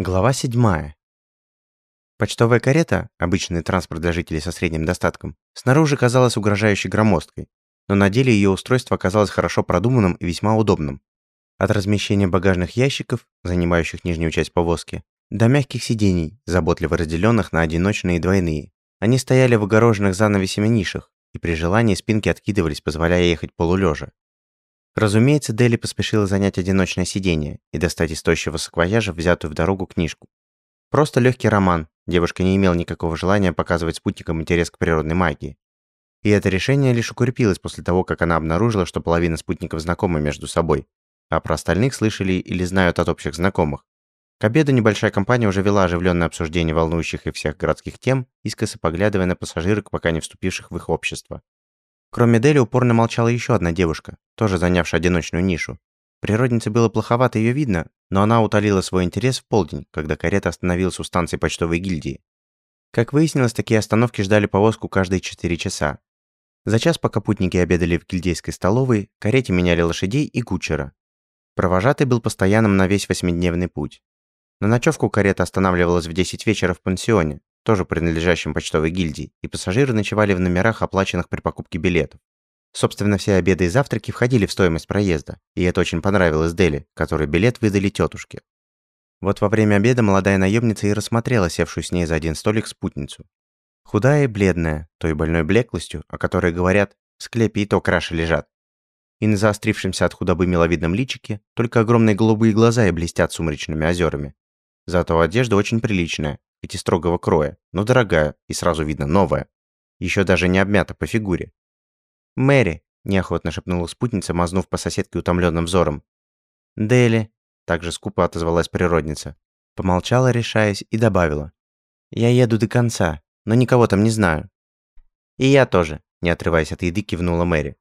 Глава 7. Почтовая карета, обычный транспорт для жителей со средним достатком, снаружи казалась угрожающей громоздкой, но на деле ее устройство оказалось хорошо продуманным и весьма удобным. От размещения багажных ящиков, занимающих нижнюю часть повозки, до мягких сидений, заботливо разделенных на одиночные и двойные. Они стояли в огороженных занавесями нишах, и при желании спинки откидывались, позволяя ехать полулежа. Разумеется, Дели поспешила занять одиночное сиденье и достать из тощего саквояжа взятую в дорогу книжку. Просто легкий роман, девушка не имела никакого желания показывать спутникам интерес к природной магии. И это решение лишь укрепилось после того, как она обнаружила, что половина спутников знакомы между собой, а про остальных слышали или знают от общих знакомых. К обеду небольшая компания уже вела оживленное обсуждение волнующих и всех городских тем, искоса поглядывая на пассажирок, пока не вступивших в их общество. Кроме Дели упорно молчала еще одна девушка, тоже занявшая одиночную нишу. Природнице было плоховато ее видно, но она утолила свой интерес в полдень, когда карета остановилась у станции почтовой гильдии. Как выяснилось, такие остановки ждали повозку каждые 4 часа. За час, пока путники обедали в гильдейской столовой, карете меняли лошадей и кучера. Провожатый был постоянным на весь восьмидневный путь. На ночевку карета останавливалась в 10 вечера в пансионе, тоже принадлежащим почтовой гильдии, и пассажиры ночевали в номерах, оплаченных при покупке билетов. Собственно, все обеды и завтраки входили в стоимость проезда, и это очень понравилось Дели, которой билет выдали тетушке. Вот во время обеда молодая наемница и рассмотрела севшую с ней за один столик спутницу. Худая и бледная, той больной блеклостью, о которой говорят, в склепе и то краши лежат. И на заострившемся от худобы миловидном личике только огромные голубые глаза и блестят сумрачными озерами. Зато одежда очень приличная, хоть и строгого кроя, но дорогая и сразу видно новая. Еще даже не обмята по фигуре. «Мэри», – неохотно шепнула спутница, мазнув по соседке утомленным взором. «Дели», – также скупо отозвалась природница. Помолчала, решаясь, и добавила. «Я еду до конца, но никого там не знаю». «И я тоже», – не отрываясь от еды, кивнула Мэри.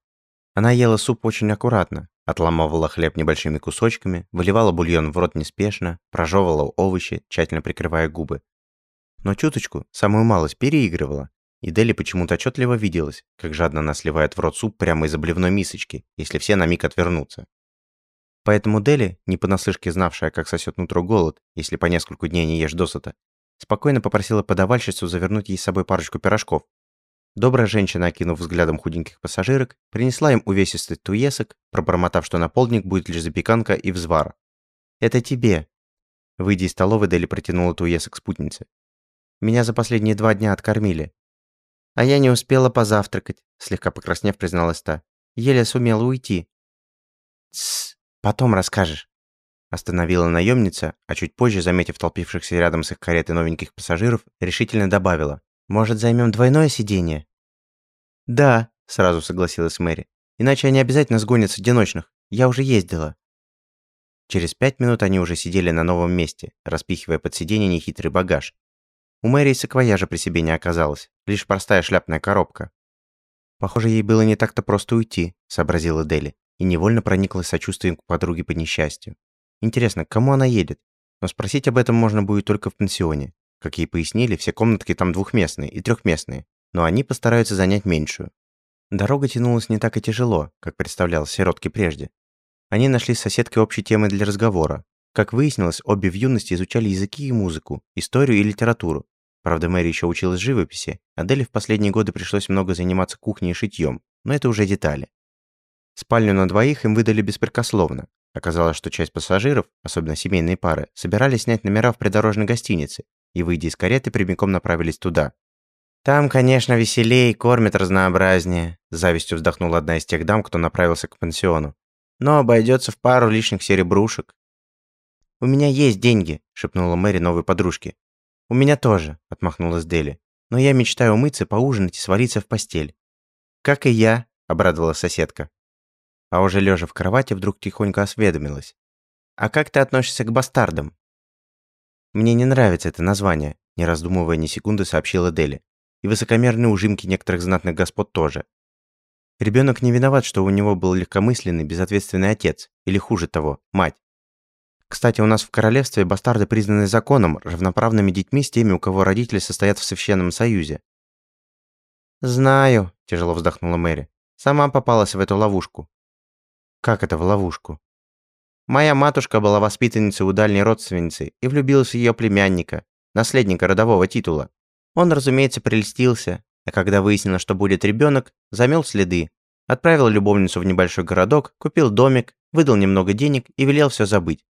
Она ела суп очень аккуратно, отламывала хлеб небольшими кусочками, выливала бульон в рот неспешно, прожевывала овощи, тщательно прикрывая губы, но чуточку, самую малость, переигрывала. И Дели почему-то отчетливо виделась, как жадно она сливает в рот суп прямо из обливной мисочки, если все на миг отвернутся. Поэтому Дели, не понаслышке знавшая, как сосет нутро голод, если по несколько дней не ешь досыта, спокойно попросила подавальщицу завернуть ей с собой парочку пирожков. Добрая женщина, окинув взглядом худеньких пассажирок, принесла им увесистый туесок, пробормотав, что на полдник будет лишь запеканка и взвар. «Это тебе!» Выйдя из столовой, Дели протянула туесок спутнице. Меня за последние два дня откормили. А я не успела позавтракать, слегка покраснев, призналась та. Еле сумела уйти. Тссс, потом расскажешь. Остановила наемница, а чуть позже, заметив толпившихся рядом с их каретой новеньких пассажиров, решительно добавила. «Может, займем двойное сиденье?» «Да», — сразу согласилась Мэри. «Иначе они обязательно сгонят с одиночных. Я уже ездила». Через пять минут они уже сидели на новом месте, распихивая под сиденье нехитрый багаж, у Мэри саквояжа при себе не оказалось, лишь простая шляпная коробка. Похоже, ей было не так-то просто уйти, сообразила Дели, и невольно прониклась сочувствием к подруге по несчастью. Интересно, к кому она едет? Но спросить об этом можно будет только в пансионе. Как ей пояснили, все комнатки там двухместные и трехместные, но они постараются занять меньшую. Дорога тянулась не так и тяжело, как представлял сиротки прежде. Они нашли с соседкой общей темы для разговора, как выяснилось, обе в юности изучали языки и музыку, историю и литературу. Правда, Мэри еще училась живописи, а Дели в последние годы пришлось много заниматься кухней и шитьем, но это уже детали. Спальню на двоих им выдали беспрекословно. Оказалось, что часть пассажиров, особенно семейные пары, собирались снять номера в придорожной гостинице и, выйдя из кареты, прямиком направились туда. «Там, конечно, веселее, кормят разнообразнее», – завистью вздохнула одна из тех дам, кто направился к пансиону. «Но обойдется в пару лишних серебрушек». «У меня есть деньги», – шепнула Мэри новой подружке. «У меня тоже», – отмахнулась Дели. «Но я мечтаю умыться, поужинать и свалиться в постель». «Как и я», – обрадовалась соседка. А уже лежа в кровати, вдруг тихонько осведомилась. «А как ты относишься к бастардам?» «Мне не нравится это название», – не раздумывая ни секунды сообщила Дели. «И высокомерные ужимки некоторых знатных господ тоже. Ребенок не виноват, что у него был легкомысленный, безответственный отец, или хуже того, мать. Кстати, у нас в королевстве бастарды признаны законом равноправными детьми с теми, у кого родители состоят в священном союзе. «Знаю», – тяжело вздохнула Мэри. «Сама попалась в эту ловушку». «Как это в ловушку?» Моя матушка была воспитанницей у дальней родственницы и влюбилась в ее племянника, наследника родового титула. Он, разумеется, прельстился, а когда выяснилось, что будет ребенок, замел следы, отправил любовницу в небольшой городок, купил домик, выдал немного денег и велел все забыть.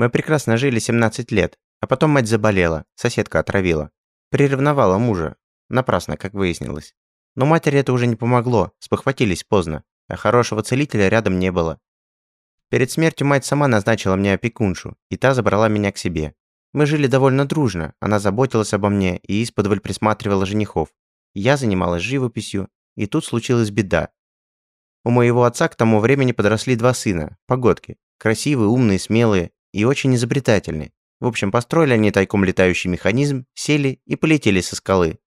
Мы прекрасно жили 17 лет, а потом мать заболела, соседка отравила. Приревновала мужа. Напрасно, как выяснилось. Но матери это уже не помогло, спохватились поздно, а хорошего целителя рядом не было. Перед смертью мать сама назначила мне опекуншу, и та забрала меня к себе. Мы жили довольно дружно, она заботилась обо мне и исподволь присматривала женихов. Я занималась живописью, и тут случилась беда. У моего отца к тому времени подросли два сына, погодки, красивые, умные, смелые и очень изобретательные. В общем, построили они тайком летающий механизм, сели и полетели со скалы.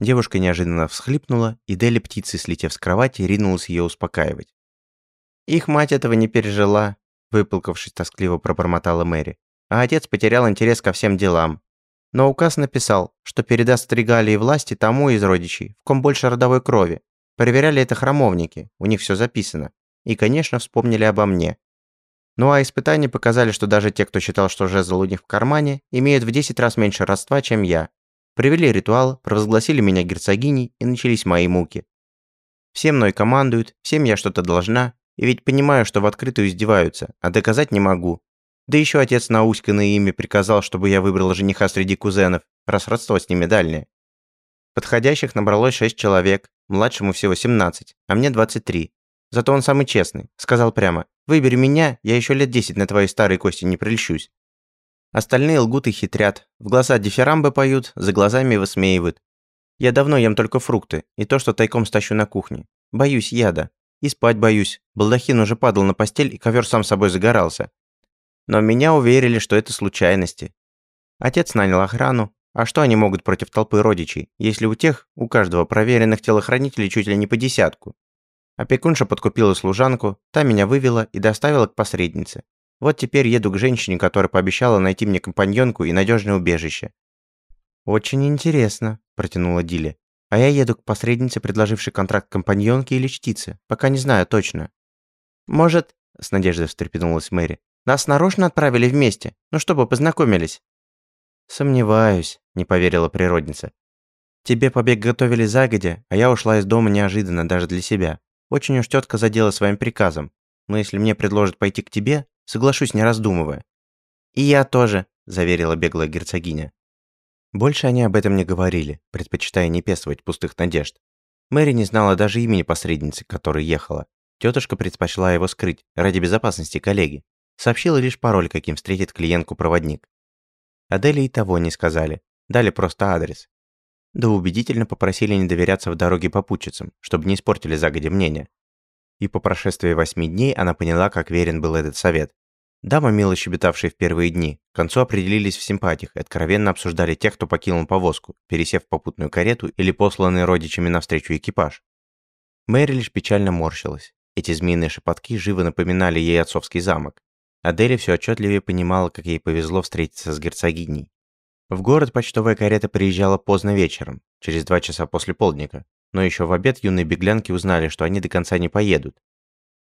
Девушка неожиданно всхлипнула, и Дели птицей, слетев с кровати, ринулась ее успокаивать. Их мать этого не пережила, выплакавшись тоскливо пробормотала Мэри. А отец потерял интерес ко всем делам. Но указ написал, что передаст регалии власти тому из родичей, в ком больше родовой крови. Проверяли это храмовники, у них все записано. И, конечно, вспомнили обо мне. Ну а испытания показали, что даже те, кто считал, что жезл у них в кармане, имеют в 10 раз меньше родства, чем я. Провели ритуал, провозгласили меня герцогиней, и начались мои муки. Все мной командуют, всем я что-то должна, и ведь понимаю, что в открытую издеваются, а доказать не могу. Да еще отец науськанное имя приказал, чтобы я выбрала жениха среди кузенов, раз родство с ними дальнее. Подходящих набралось 6 человек, младшему всего 17, а мне 23. Зато он самый честный, сказал прямо, выбери меня, я еще лет 10 на твоей старой кости не прельщусь. Остальные лгут и хитрят, в глаза дифирамбы поют, за глазами высмеивают. Я давно ем только фрукты, и то, что тайком стащу на кухне. Боюсь яда. И спать боюсь. Балдахин уже падал на постель, и ковер сам собой загорался. Но меня уверили, что это случайности. Отец нанял охрану. А что они могут против толпы родичей, если у тех, у каждого проверенных телохранителей чуть ли не по десятку? Опекунша подкупила служанку, та меня вывела и доставила к посреднице. Вот теперь еду к женщине, которая пообещала найти мне компаньонку и надежное убежище. «Очень интересно», – протянула Диля. «А я еду к посреднице, предложившей контракт компаньонке или чтице, пока не знаю точно». «Может», – с надеждой встрепенулась Мэри, «нас нарочно отправили вместе, ну чтобы познакомились?» «Сомневаюсь», – не поверила природница. «Тебе побег готовили загодя, а я ушла из дома неожиданно даже для себя. Очень уж тетка задела своим приказом. Но если мне предложат пойти к тебе, Соглашусь, не раздумывая. «И я тоже», – заверила беглая герцогиня. Больше они об этом не говорили, предпочитая не пестовать пустых надежд. Мэри не знала даже имени посредницы, которой ехала. Тетушка предпочла его скрыть, ради безопасности коллеги. Сообщила лишь пароль, каким встретит клиентку проводник. Адели и того не сказали, дали просто адрес. Да убедительно попросили не доверяться в дороге попутчицам, чтобы не испортили загоди мнение. И по прошествии восьми дней она поняла, как верен был этот совет. Дамы, мило щебетавшие в первые дни, к концу определились в симпатиях и откровенно обсуждали тех, кто покинул повозку, пересев в попутную карету или посланный родичами навстречу экипаж. Мэри лишь печально морщилась. Эти змеиные шепотки живо напоминали ей отцовский замок. Адели все отчетливее понимала, как ей повезло встретиться с герцогиней. В город почтовая карета приезжала поздно вечером, через два часа после полдника, но еще в обед юные беглянки узнали, что они до конца не поедут.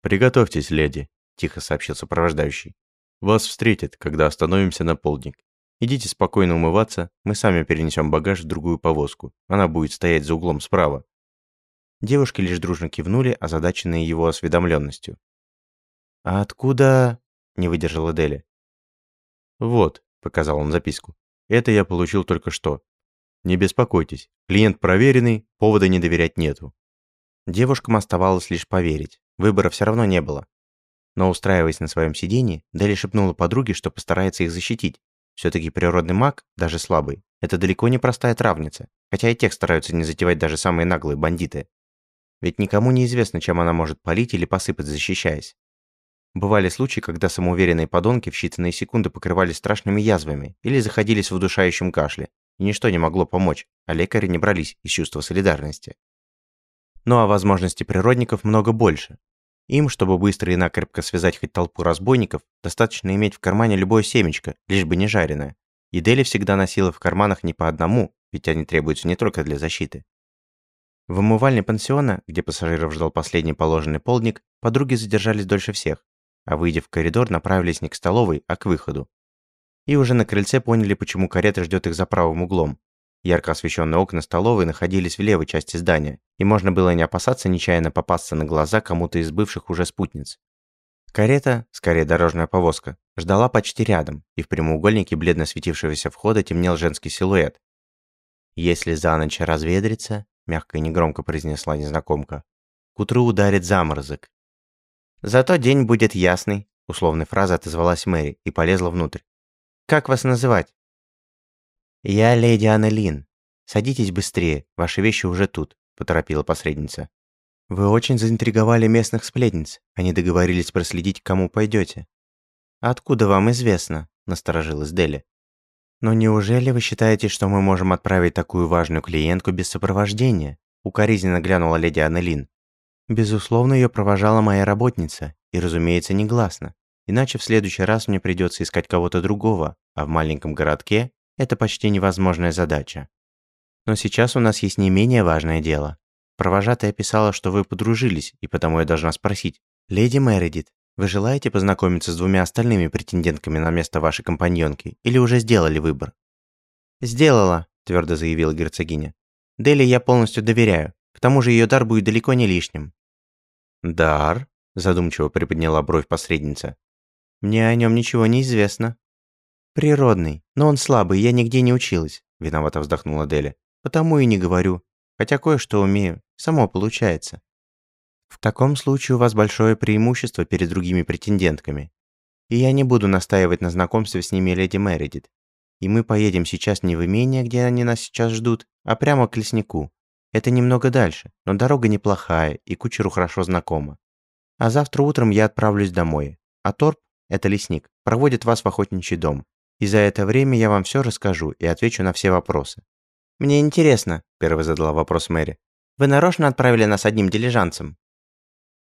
«Приготовьтесь, леди», – тихо сообщил сопровождающий. «Вас встретят, когда остановимся на полдник. Идите спокойно умываться, мы сами перенесем багаж в другую повозку. Она будет стоять за углом справа». Девушки лишь дружно кивнули, озадаченные его осведомленностью. «А откуда...» – не выдержала Дели. «Вот», – показал он записку. «Это я получил только что. Не беспокойтесь, клиент проверенный, повода не доверять нету. Девушкам оставалось лишь поверить. Выбора все равно не было. Но устраиваясь на своем сиденье, Дели шепнула подруге, что постарается их защитить. Все-таки природный маг, даже слабый, это далеко не простая травница, хотя и тех стараются не затевать даже самые наглые бандиты. Ведь никому не известно, чем она может палить или посыпать, защищаясь. Бывали случаи, когда самоуверенные подонки в считанные секунды покрывались страшными язвами или заходились в удушающем кашле, и ничто не могло помочь, а лекари не брались из чувства солидарности. Ну а возможностей природников много больше. Им, чтобы быстро и накрепко связать хоть толпу разбойников, достаточно иметь в кармане любое семечко, лишь бы не жареное. И Дели всегда носила в карманах не по одному, ведь они требуются не только для защиты. В умывальне пансиона, где пассажиров ждал последний положенный полдник, подруги задержались дольше всех. А выйдя в коридор, направились не к столовой, а к выходу. И уже на крыльце поняли, почему карета ждет их за правым углом. Ярко освещенные окна столовой находились в левой части здания, и можно было не опасаться нечаянно попасться на глаза кому-то из бывших уже спутниц. Карета, скорее дорожная повозка, ждала почти рядом, и в прямоугольнике бледно светившегося входа темнел женский силуэт. «Если за ночь разведрится», – мягко и негромко произнесла незнакомка, – «к утру ударит заморозок». «Зато день будет ясный», – условной фразой отозвалась Мэри и полезла внутрь. «Как вас называть?» «Я леди Аннелин. Садитесь быстрее, ваши вещи уже тут», – поторопила посредница. «Вы очень заинтриговали местных сплетниц. Они договорились проследить, к кому пойдете». «Откуда вам известно?» – насторожилась Дели. «Но неужели вы считаете, что мы можем отправить такую важную клиентку без сопровождения?» – укоризненно глянула леди Аннелин. «Безусловно, ее провожала моя работница, и, разумеется, негласно. Иначе в следующий раз мне придется искать кого-то другого, а в маленьком городке это почти невозможная задача. Но сейчас у нас есть не менее важное дело. Провожатая писала, что вы подружились, и потому я должна спросить. Леди Мередит, вы желаете познакомиться с двумя остальными претендентками на место вашей компаньонки, или уже сделали выбор? Сделала, твердо заявила герцогиня. Дели я полностью доверяю. К тому же ее дар будет далеко не лишним. Дар? Задумчиво приподняла бровь посредница. Мне о нем ничего не известно. «Природный, но он слабый, я нигде не училась», – виновато вздохнула Дели. «Потому и не говорю. Хотя кое-что умею. Само получается». «В таком случае у вас большое преимущество перед другими претендентками. И я не буду настаивать на знакомстве с ними леди Мередит. И мы поедем сейчас не в имение, где они нас сейчас ждут, а прямо к леснику. Это немного дальше, но дорога неплохая и кучеру хорошо знакома. А завтра утром я отправлюсь домой. А Торп, это лесник, проводит вас в охотничий дом. И за это время я вам все расскажу и отвечу на все вопросы. Мне интересно, первый задала вопрос Мэри. Вы нарочно отправили нас одним дилижанцем?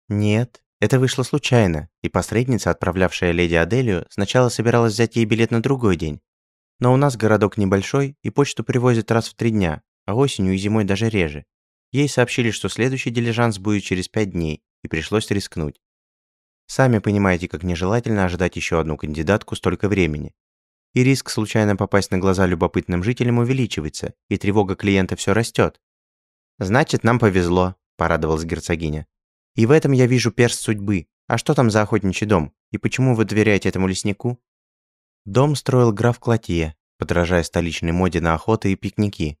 Нет, это вышло случайно, и посредница, отправлявшая леди Аделию, сначала собиралась взять ей билет на другой день. Но у нас городок небольшой, и почту привозят раз в три дня, а осенью и зимой даже реже. Ей сообщили, что следующий дилижанс будет через пять дней, и пришлось рискнуть. Сами понимаете, как нежелательно ожидать еще одну кандидатку столько времени и риск случайно попасть на глаза любопытным жителям увеличивается, и тревога клиента все растет. «Значит, нам повезло», – порадовалась герцогиня. «И в этом я вижу перст судьбы. А что там за охотничий дом? И почему вы доверяете этому леснику?» Дом строил граф Клотье, подражая столичной моде на охоты и пикники.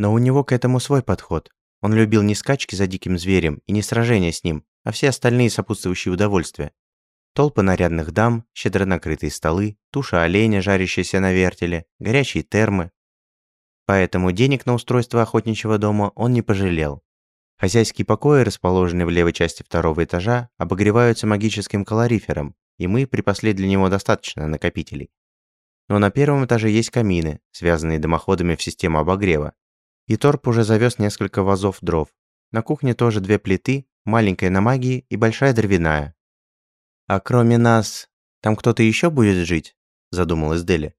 Но у него к этому свой подход. Он любил не скачки за диким зверем и не сражения с ним, а все остальные сопутствующие удовольствия. Толпы нарядных дам, щедро накрытые столы, туша оленя, жарящаяся на вертеле, горячие термы. Поэтому денег на устройство охотничьего дома он не пожалел. Хозяйские покои, расположенные в левой части второго этажа, обогреваются магическим калорифером, и мы припасли для него достаточно накопителей. Но на первом этаже есть камины, связанные дымоходами в систему обогрева. И Торп уже завез несколько вазов дров. На кухне тоже две плиты, маленькая на магии и большая дровяная, «А кроме нас, там кто-то еще будет жить?» – задумалась Дели.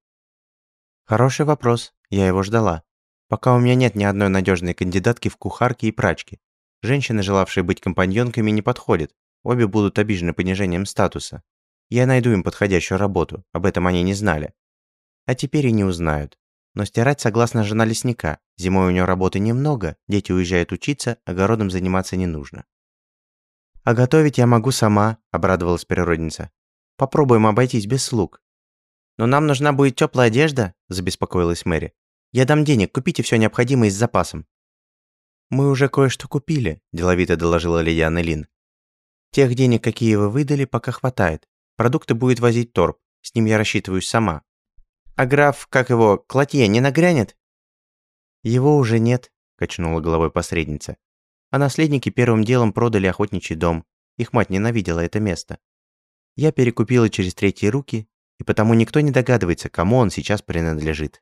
«Хороший вопрос. Я его ждала. Пока у меня нет ни одной надежной кандидатки в кухарки и прачки. Женщины, желавшие быть компаньонками, не подходят. Обе будут обижены понижением статуса. Я найду им подходящую работу, об этом они не знали. А теперь и не узнают. Но стирать согласно жена лесника. Зимой у нее работы немного, дети уезжают учиться, огородом заниматься не нужно. «А готовить я могу сама», – обрадовалась природница. «Попробуем обойтись без слуг». «Но нам нужна будет теплая одежда», – забеспокоилась Мэри. «Я дам денег, купите все необходимое с запасом». «Мы уже кое-что купили», – деловито доложила леди Аннелин. «Тех денег, какие вы выдали, пока хватает. Продукты будет возить торп, с ним я рассчитываюсь сама». «А граф, как его, Клотье, не нагрянет?» «Его уже нет», – качнула головой посредница а наследники первым делом продали охотничий дом. Их мать ненавидела это место. Я перекупила через третьи руки, и потому никто не догадывается, кому он сейчас принадлежит.